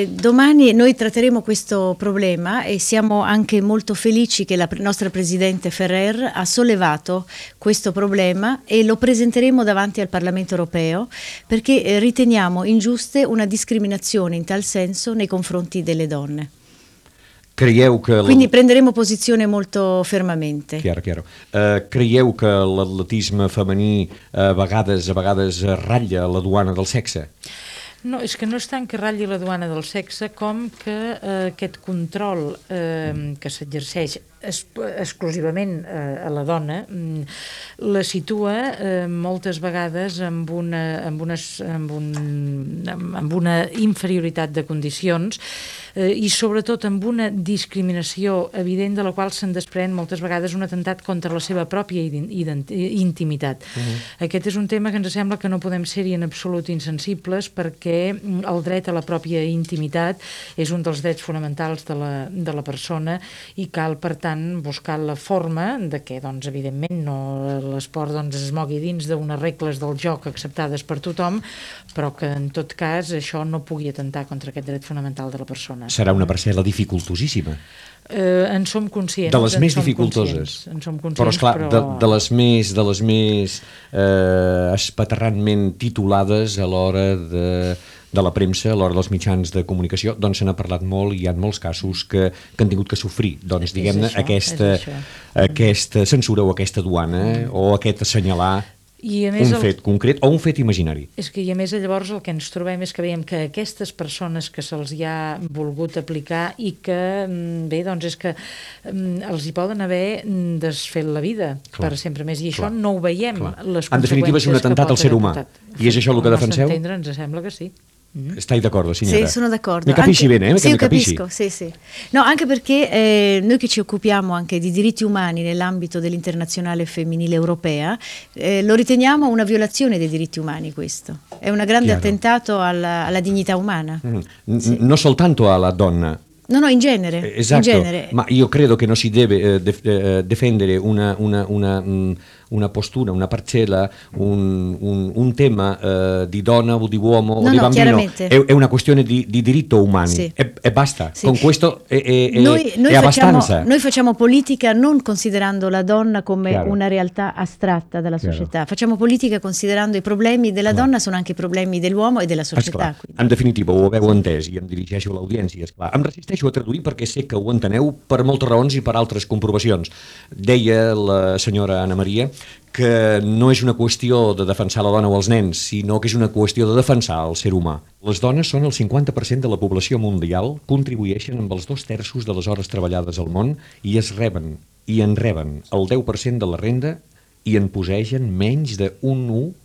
Eh, domani noi tratteremo questo problema e siamo anche molto felici che la nostra Presidente Ferrer ha sollevato questo problema e lo presenteremo davanti al Parlamento europeo perché eh, riteniamo ingiuste una discriminazione in tal senso nei confronti delle donne. Creieu que... Quindi prenderemo posizione molto fermamente. Chiaro, chiaro. Uh, creieu que l'atletisme femení uh, a vegades a vegades ratlla la duana del sexe? No, és que no és tant que ratlli la duana del sexe com que eh, aquest control eh, que s'exerceix exclusivament eh, a la dona mm, la situa eh, moltes vegades amb una, amb, unes, amb, un, amb una inferioritat de condicions eh, i sobretot amb una discriminació evident de la qual se'n desprèn moltes vegades un atemptat contra la seva pròpia intimitat. Uh -huh. Aquest és un tema que ens sembla que no podem ser-hi en absolut insensibles perquè el dret a la pròpia intimitat és un dels drets fonamentals de la, de la persona i cal, per tant, tant, buscar la forma de que, doncs, evidentment, no l'esport doncs, es mogui dins d'unes regles del joc acceptades per tothom, però que, en tot cas, això no pugui atentar contra aquest dret fonamental de la persona. Serà una parcel·la dificultosíssima. Eh, en som conscients. De les més dificultoses. En som conscients, però, esclar, però... De, de les més, de les més eh, espaterrantment titulades a l'hora de de la premsa, a l'hora dels mitjans de comunicació, doncs se n'ha parlat molt i hi ha molts casos que, que han tingut que sofrir, doncs diguem-ne, aquesta, aquesta censura o aquesta duana mm. o aquest assenyalar i a més un el... fet concret o un fet imaginari. És que i a més llavors el que ens trobem és que veiem que aquestes persones que se'ls ha volgut aplicar i que, mm, bé, doncs és que mm, els hi poden haver desfet la vida clar, per sempre més i això clar, no ho veiem. Clar. Les en definitiva és un atemptat al ser humà. I és això el que defenseu? Entendre, ens sembla que sí. Mm. Stai d'accordo, signora? Sì, sono d'accordo. Mi capisci anche, bene? Eh? Sì, mi capisco, sì, sì. No, anche perché eh, noi che ci occupiamo anche di diritti umani nell'ambito dell'internazionale femminile europea, eh, lo riteniamo una violazione dei diritti umani questo. È un grande Chiaro. attentato alla, alla, dignità umana. Mm. Sì. Non soltanto alla donna, No, no, in genere. Esatto, in genere. ma io credo che non si deve eh, eh, difendere una, una, una, mm, una postura, una parcella, un, un, un tema eh, di donna o di uomo no, o di no, bambino, è, è, una questione di, di diritto umano sì. e, e, basta, sì. con questo è, è, noi, noi abbastanza. Facciamo, noi facciamo politica non considerando la donna come Chiaro. una realtà astratta della società, Chiaro. facciamo politica considerando i problemi della donna sono anche i problemi dell'uomo e della società. En definitiva, ho haveu entès i em dirigeixo a resisteixo a traduir perquè sé que ho enteneu per moltes raons i per altres comprovacions. Deia la senyora Anna Maria que no és una qüestió de defensar la dona o els nens, sinó que és una qüestió de defensar el ser humà. Les dones són el 50% de la població mundial, contribueixen amb els dos terços de les hores treballades al món i es reben, i en reben el 10% de la renda i en possegen menys de un 1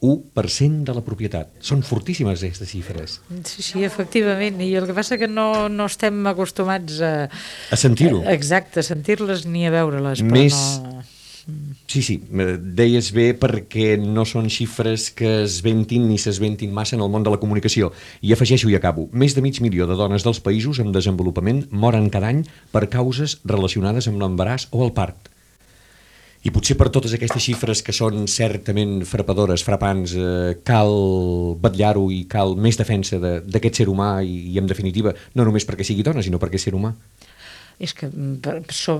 1% de la propietat. Són fortíssimes aquestes xifres. Sí, sí, efectivament, i el que passa que no, no estem acostumats a... A sentir-ho. Exacte, a sentir-les ni a veure-les, Més... no Sí, sí, deies bé perquè no són xifres que es ventin ni s'esventin massa en el món de la comunicació. I afegeixo i acabo. Més de mig milió de dones dels països en desenvolupament moren cada any per causes relacionades amb l'embaràs o el part. I potser per totes aquestes xifres que són certament frapadores, frapants, eh, cal batllar-ho i cal més defensa d'aquest de, ser humà i, i, en definitiva, no només perquè sigui dona, sinó perquè és ser humà és que mm, per,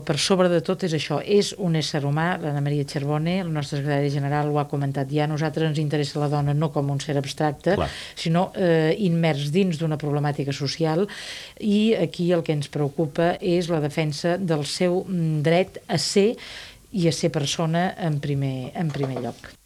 per sobre de tot és això, és un ésser humà, l'Anna Maria Cherbone, el nostre secretari general ho ha comentat ja, a nosaltres ens interessa la dona no com un ser abstracte, Clar. sinó eh, immers dins d'una problemàtica social i aquí el que ens preocupa és la defensa del seu mm, dret a ser i a ser persona en primer, en primer lloc.